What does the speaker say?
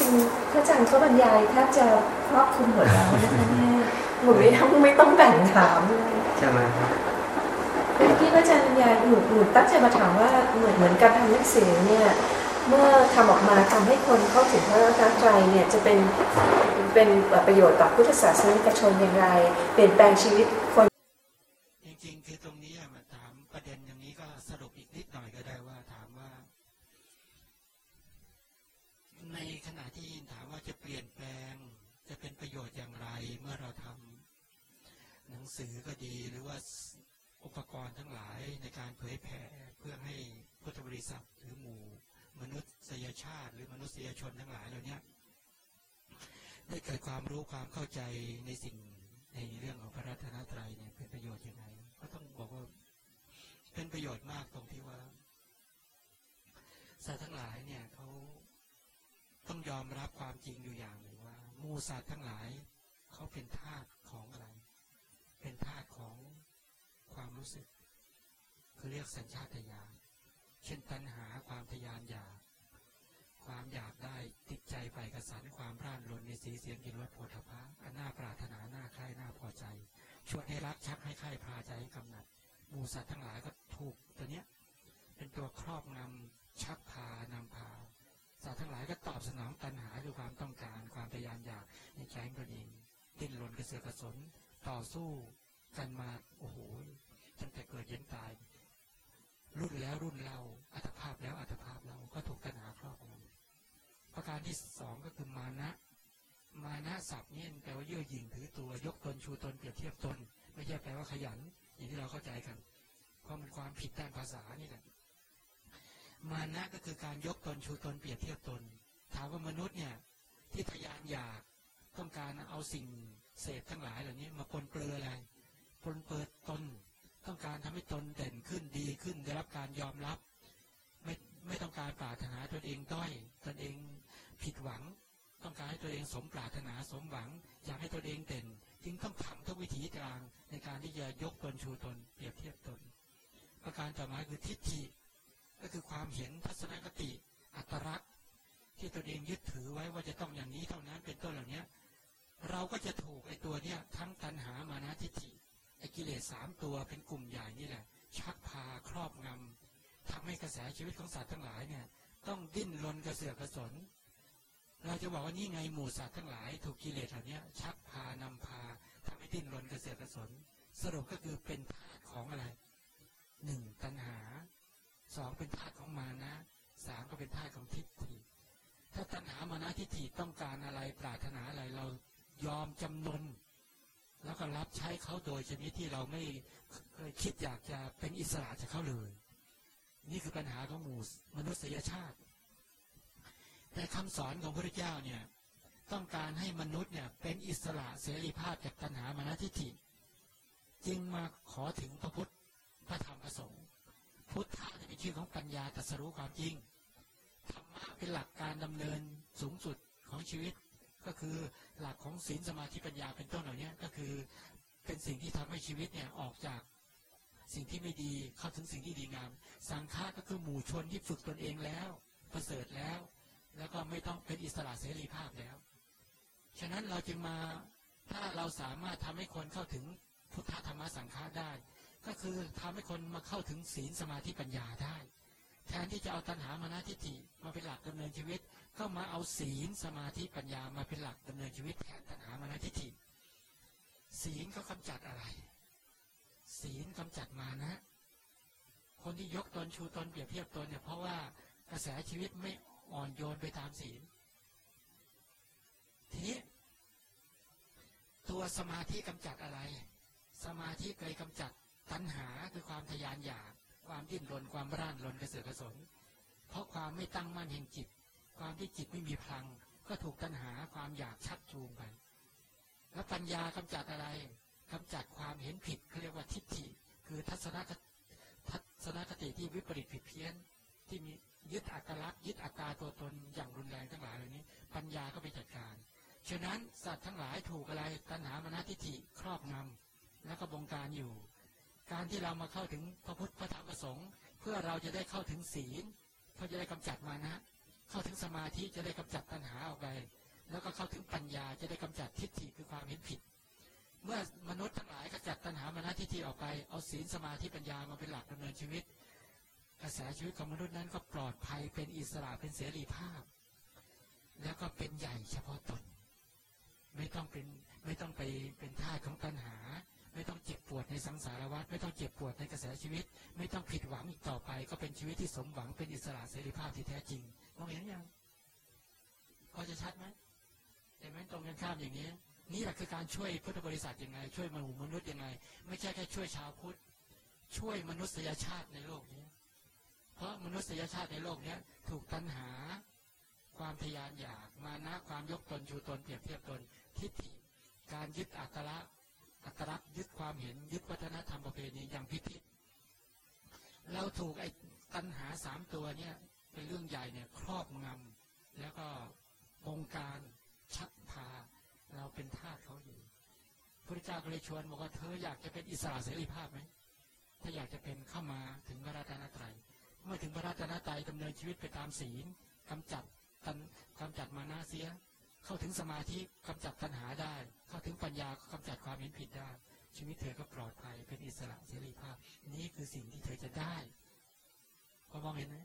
ริงๆพระอาจารย์เขาบรรยายแทบจะครอบคลุมหมดแล้วนะคะเนี่ยหนูไม่ต้องไม่ต้องแบ่งถามเลยใช่ไหมครับเมื่อกี้พระอาจารย์บรรยายหนูหนูตั้งใจมาถามว่าเหมือนเหมือนการทำหนังสือเนี่ยเมื่อทำออกมาทำให้คนเข้าถึงพระรัตนตรัยเนี่ยจะเป็นเป็นประโยชน์ต่อพุทธศาสนิกชนอย่างไร เปลี่ยนแปลงชีวิตคน จริงๆ คือตรงนี้อะมาถามประเด็นอย่างนี้ก็สรุปอีกนิดหน่อยก็ได้ว่าถามว่า ในขณะที่ถามว่าจะเปลี่ยนแปลง จะเป็นประโยชน์อย่างไรเมื่อเราทำหนังสือก็ดีหรือว่าอุปกรณ์ทั้งหลายในการเผยแผ่เพื่อให้พุทธบริษัทหรือหมู่ มนุษยชาติ หรือมนุษยชนทั้งหลายเหล่านี้ได้เกิดความรู้ความเข้าใจในสิ่งในเรื่องของพระรัตนตรัยเนี่ยเป็นประโยชน์ยังไงก็ต้องบอกว่าเป็นประโยชน์มากตรงที่ว่าสัตว์ทั้งหลายเนี่ยเขาต้องยอมรับความจริงอยู่อย่างหนึ่ง มูสัตว์ทั้งหลายเขาเป็นทาสของอะไร เป็นทาสของความรู้สึก คือเรียกสัญชาตญาณเช่นตัณหาความทยานอยาก ความอยากได้ติดใจไปกระสันความร่านรนในสีเสียงกินรสโผฏฐัพพะอันน่าปรารถนาหน่าใคร่น่าพอใจ ชวนให้รักชักให้ใคร่พาใจให้กำหนัดมูสัตว์ทั้งหลายก็ถูกตัวเนี้ยเป็นตัวครอบงำชักพานำพา สัตว์ทั้งหลายก็ตอบสนองตัณหาคือความต้องการความทยานอยากในใจของตนเองดิ้นรนกระเสือกกระสนต่อสู้กันมาโอ้โหตั้งแต่เกิดเย็นตาย รุ่นแล้วรุ่นเราอัตภาพแล้วอัตภาพเราก็ถูกตัณหาครอบงำประการที่สองก็คือมานะ มานะศัพท์นี่แปลว่าเยื่อหยิ่งถือตัวยกตนชูตนเปรียบเทียบตน ไม่ใช่แปลว่าขยัน อย่างที่เราเข้าใจกันเพราะมันความผิดด้านภาษานี่แหละ มานะก็คือการยกตนชูตนเปรียบเทียบตน ถามว่ามนุษย์เนี่ยที่ทยานอยากต้องการเอาสิ่งเศษทั้งหลายเหล่านี้มาปนเปื้ออะไรปนเปิดตนต้องการทำให้ตนเด่นขึ้นดีขึ้นได้รับการยอมรับ ไม่ไม่ต้องการปรารถนาตนเองด้อยตนเองผิดหวัง ต้องการให้ตัวเองสมปรารถนาสมหวัง อยากให้ตัวเองเด่น จึงต้องทำทุกวิถีทางในการที่จะยกตนชูตนเปรียบเทียบตน ประการต่อมาคือทิฏฐิ ก็คือความเห็นทัศนคติ อัตลักษณ์ ที่ตนเองยึดถือไว้ว่าจะต้องอย่างนี้เท่านั้นเป็นต้นเหล่านี้เราก็จะถูกไอ้ตัวเนี้ยทั้งตัณหามานะทิฏฐิไอ้กิเลสสามตัวเป็นกลุ่มใหญ่นี่แหละ ชักพาครอบงำทำให้กระแสชีวิตของสัตว์ทั้งหลายเนี่ยต้องดิ้นรนกระเสือกกระสน เราจะบอกว่านี่ไงหมู่สัตว์ทั้งหลาย ถูกกิเลสเหล่านี้ชักพานำพาทำให้ดิ้นรนกระเสือกกระสน สรุปก็คือเป็นธาตุของอะไร สองเป็นธาตุของมานะสามก็เป็นธาตุของทิฏฐิ ถ้าตัณหามานะทิฏฐิต้องการอะไรปรารถนาอะไรเรายอมจำนนแล้วก็รับใช้เขาโดยชนิดที่เราไม่เคยคิดอยากจะเป็นอิสระจากเขาเลย นี่คือปัญหาของหมู่มนุษยชาติ แต่คำสอนของพระเจ้าเนี่ยต้องการให้มนุษย์เนี่ยเป็นอิสระเสรีภาพจากตัณหามานะทิฏฐิ จึงมาขอถึงพระพุทธพระธรรมพระสงฆ์พุทธะ จะเป็นชื่อของปัญญาตรัสรู้ความจริงธรรมะเป็นหลักการดำเนินสูงสุดของชีวิต ก็คือหลักของศีลสมาธิปัญญาเป็นต้นเหล่านี้ก็คือเป็นสิ่งที่ทำให้ชีวิตเนี่ยออกจากสิ่งที่ไม่ดีเข้าถึงสิ่งที่ดีงาม สังฆะก็คือหมู่ชนที่ฝึกตนเองแล้วประเสริฐแล้ว แล้วก็ไม่ต้องเป็นอิสระเสรีภาพแล้ว ฉะนั้นเราจึงมาถ้าเราสามารถทำให้คนเข้าถึงพุทธธรรมสังฆะได้ ก็คือทำให้คนมาเข้าถึงศีลสมาธิปัญญาได้ แทนที่จะเอาตัณหามานะทิฏฐิมาเป็นหลักดำเนินชีวิต ก็มาเอาศีลสมาธิปัญญามาเป็นหลักดำเนินชีวิตแทนตัณหามานะทิฏฐิ ศีลก็กำจัดอะไร ศีลกำจัดมานะ คนที่ยกตนชูตนเปรียบเทียบตนเนี่ยเพราะว่ากระแสชีวิตไม่อ่อนโยนไปตามศีล ทีนี้ ตัวสมาธิกำจัดอะไร สมาธิเคยกำจัด ตัณหาคือความทยานอยาก ความดิ้นรนความร่านรนกระเสือกกระสน เพราะความไม่ตั้งมั่นแห่งจิต ความที่จิตไม่มีพลัง ก็ถูกตัณหาความอยากชักจูงไป แล้วปัญญากำจัดอะไรกำจัดความเห็นผิดเขาเรียกว่าทิฏฐิ คือทัศนคติทัศนคติที่วิปริตผิดเพี้ยน ที่มียึดอัตลักษณ์ยึดอัตตาตัวตนอย่างรุนแรงทั้งหลายเหล่านี้ ปัญญาก็ไปจัดการ ฉะนั้นสัตว์ทั้งหลายถูกอะไรตัณหามานะทิฏฐิครอบงำแล้วก็บงการอยู่ การที่เรามาเข้าถึงพระพุทธพระธรรมพระสงฆ์เพื่อเราจะได้เข้าถึงศีล เพื่อจะได้กำจัดมานะ เข้าถึงสมาธิจะได้กำจัดตัณหาออกไป แล้วก็เข้าถึงปัญญาจะได้กำจัดทิฏฐิคือความเห็นผิด เมื่อมนุษย์ทั้งหลายกำจัดตัณหามานะทิฏฐิออกไป เอาศีลสมาธิปัญญามาเป็นหลักดำเนินชีวิตกระแสชีวิตของมนุษย์นั้นก็ปลอดภัยเป็นอิสระเป็นเสรีภาพ แล้วก็เป็นใหญ่เฉพาะตน ไม่ต้องเป็นไม่ต้องไปเป็นทาสของตัณหา วดในสังสารวัฏไม่ต้องเจ็บปวดในกระแสชีวิต ไม่ต้องผิดหวังอีกต่อไป ก็เป็นชีวิตที่สมหวังเป็นอิสระเสรีภาพที่แท้จริงมองเห็นยังพอจะชัดไหมเห็นไหมตรงกันข้ามอย่างนี้ นี่แหละคือการช่วยพุทธบริษัทยังไง ช่วยมนุษย์มนุษย์ยังไง ไม่ใช่แค่ช่วยชาวพุทธช่วยมนุษยชาติในโลกนี้ เพราะมนุษยชาติในโลกนี้ถูกตัณหา ความทยานอยากมานะความยกตนชูตนเปรียบเทียบตนทิฏฐิการยึดอัตลักษณ์ อัตลักษณ์ยึดความเห็นยึดวัฒนธรรมประเพณีอย่างพิพิธเราถูกไอ้ตัณหาสามตัวเนี่ยเป็นเรื่องใหญ่เนี่ยครอบงำแล้วก็บงการชักพาเราเป็นทาสเขาอยู่พระเจ้าก็เลยชวนบอกว่าเธออยากจะเป็นอิสระเสรีภาพไหมถ้าอยากจะเป็นเข้ามาถึงพระราชนตรัยเมื่อถึงพระราชนตรัยดำเนินชีวิตไปตามศีลกำจัดตันกำจัดมานาเสีย เข้าถึงสมาธิกำจัดตัณหาได้ เข้าถึงปัญญาก็กำจัดความเห็นผิดได้ ชีวิตเธอก็ปลอดภัยเป็นอิสระเสรีภาพ นี่คือสิ่งที่เธอจะได้พอมองเห็นไหม